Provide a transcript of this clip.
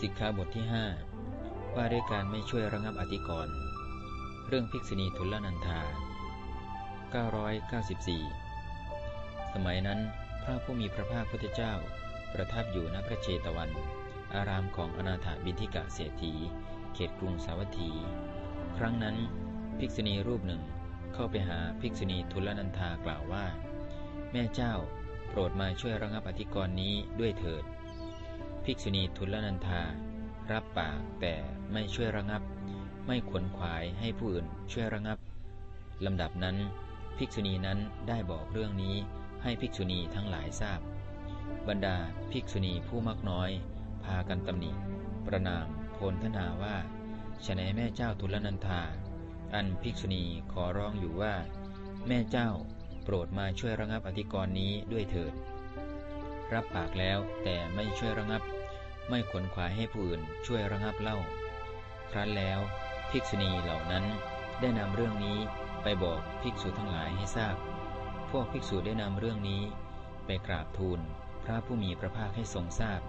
สิกขาบทที่ 5 ว่าด้วยการไม่ช่วยระงับอธิกรณ์เรื่องภิกษุณีทุลนันธา 994 สมัยนั้นพระผู้มีพระภาคพุทธเจ้า ประทับอยู่ณพระเชตวัน อารามของอนาถบินทิกะเศรษฐี เขตกรุงสาวัตถี ครั้งนั้น ภิกษุณีรูปหนึ่งเข้าไปหาภิกษุณีทุลนันธากล่าวว่า แม่เจ้า โปรดมาช่วยระงับอธิกรณ์นี้ด้วยเถิด ภิกษุณีทุลนันธา รับปากแต่ไม่ช่วยระงับ ไม่ขวนขวายให้ผู้อื่นช่วยระงับลำดับนั้น ภิกษุณีนั้นได้บอกเรื่องนี้ให้ภิกษุณีทั้งหลายทราบ บรรดาภิกษุณีผู้มักน้อย พากันตำหนิ ประนามโพลทนาว่าฉนัยแม่เจ้าทุลนันธา อันภิกษุณีขอร้องอยู่ว่า แม่เจ้าโปรดมาช่วยระงับอธิกรณ์นี้ด้วยเถิด รับปากแล้วแต่ไม่ช่วยระงับ ไม่ขวนขวายให้ผู้อื่นช่วยระงับเล่า ครั้นแล้วภิกษุณีเหล่านั้นได้นำเรื่องนี้ไปบอกภิกษุทั้งหลายให้ทราบ พวกภิกษุได้นำเรื่องนี้ ไปกราบทูลพระผู้มีพระภาคให้ทรงทราบ